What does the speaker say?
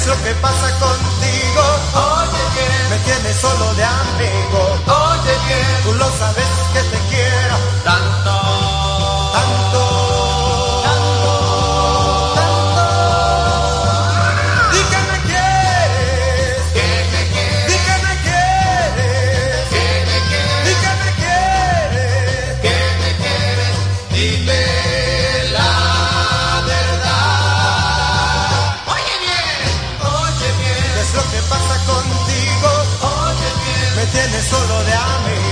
es lo que pasa contigo. solo de amigos.